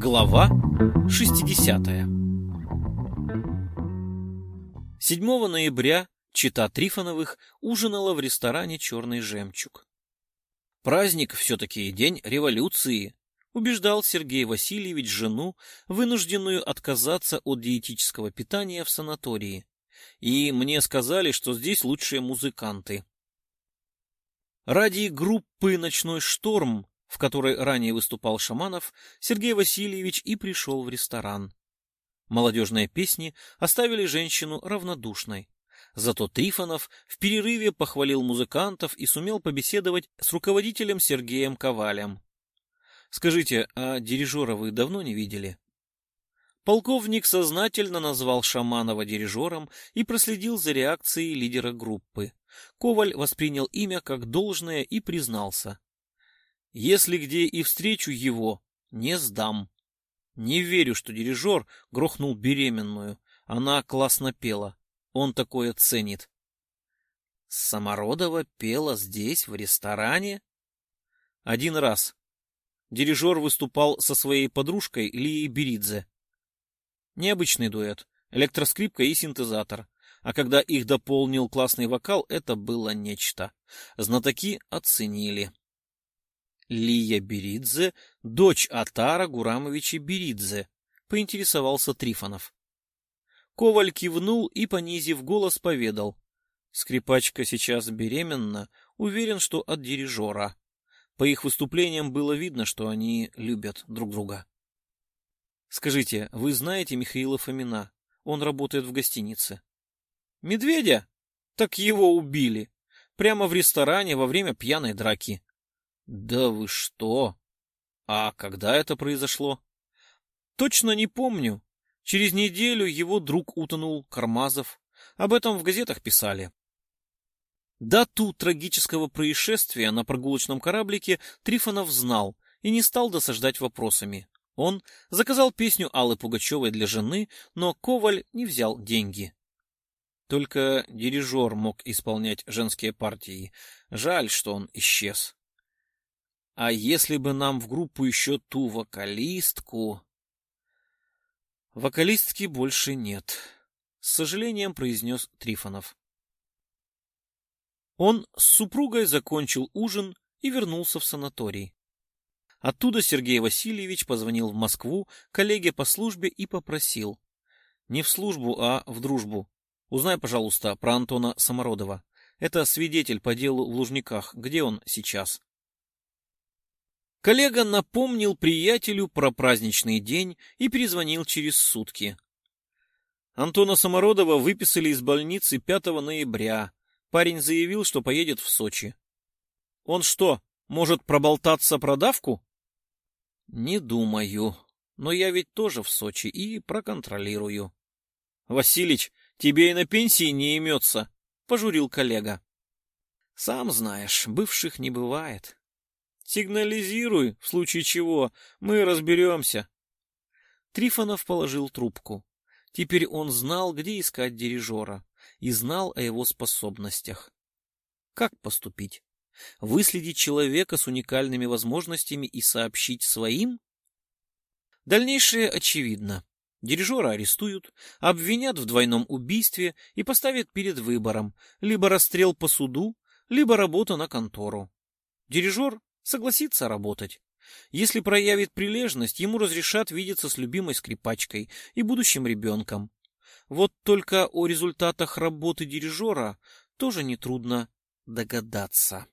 Глава 60 7 ноября чита Трифоновых ужинала в ресторане «Черный жемчуг». Праздник все-таки день революции, убеждал Сергей Васильевич жену, вынужденную отказаться от диетического питания в санатории. И мне сказали, что здесь лучшие музыканты. Ради группы «Ночной шторм», в которой ранее выступал Шаманов, Сергей Васильевич и пришел в ресторан. Молодежные песни оставили женщину равнодушной. Зато Трифонов в перерыве похвалил музыкантов и сумел побеседовать с руководителем Сергеем Ковалем. Скажите, а дирижера вы давно не видели? Полковник сознательно назвал Шаманова дирижером и проследил за реакцией лидера группы. Коваль воспринял имя как должное и признался. Если где и встречу его, не сдам. Не верю, что дирижер грохнул беременную. Она классно пела. Он такое ценит. Самородова пела здесь, в ресторане? Один раз. Дирижер выступал со своей подружкой Лией Беридзе. Необычный дуэт, электроскрипка и синтезатор. А когда их дополнил классный вокал, это было нечто. Знатоки оценили. Лия Беридзе, дочь Атара Гурамовича Беридзе, поинтересовался Трифонов. Коваль кивнул и, понизив голос, поведал. Скрипачка сейчас беременна, уверен, что от дирижера. По их выступлениям было видно, что они любят друг друга. Скажите, вы знаете Михаила Фомина? Он работает в гостинице. Медведя? Так его убили. Прямо в ресторане во время пьяной драки. Да вы что? А когда это произошло? Точно не помню. Через неделю его друг утонул, Кармазов. Об этом в газетах писали. Дату трагического происшествия на прогулочном кораблике Трифонов знал и не стал досаждать вопросами. Он заказал песню Аллы Пугачевой для жены, но Коваль не взял деньги. Только дирижер мог исполнять женские партии. Жаль, что он исчез. А если бы нам в группу еще ту вокалистку... Вокалистки больше нет, — с сожалением произнес Трифонов. Он с супругой закончил ужин и вернулся в санаторий. Оттуда Сергей Васильевич позвонил в Москву коллеге по службе и попросил. Не в службу, а в дружбу. Узнай, пожалуйста, про Антона Самородова. Это свидетель по делу в Лужниках. Где он сейчас? Коллега напомнил приятелю про праздничный день и перезвонил через сутки. Антона Самородова выписали из больницы 5 ноября. Парень заявил, что поедет в Сочи. Он что, может проболтаться про давку? Не думаю. Но я ведь тоже в Сочи и проконтролирую. Василич, тебе и на пенсии не имется, пожурил коллега. Сам знаешь, бывших не бывает. Сигнализируй, в случае чего, мы разберемся. Трифонов положил трубку. Теперь он знал, где искать дирижера и знал о его способностях. Как поступить? Выследить человека с уникальными возможностями и сообщить своим? Дальнейшее очевидно. Дирижера арестуют, обвинят в двойном убийстве и поставят перед выбором либо расстрел по суду, либо работа на контору. Дирижер согласится работать. Если проявит прилежность, ему разрешат видеться с любимой скрипачкой и будущим ребенком. Вот только о результатах работы дирижера тоже нетрудно догадаться.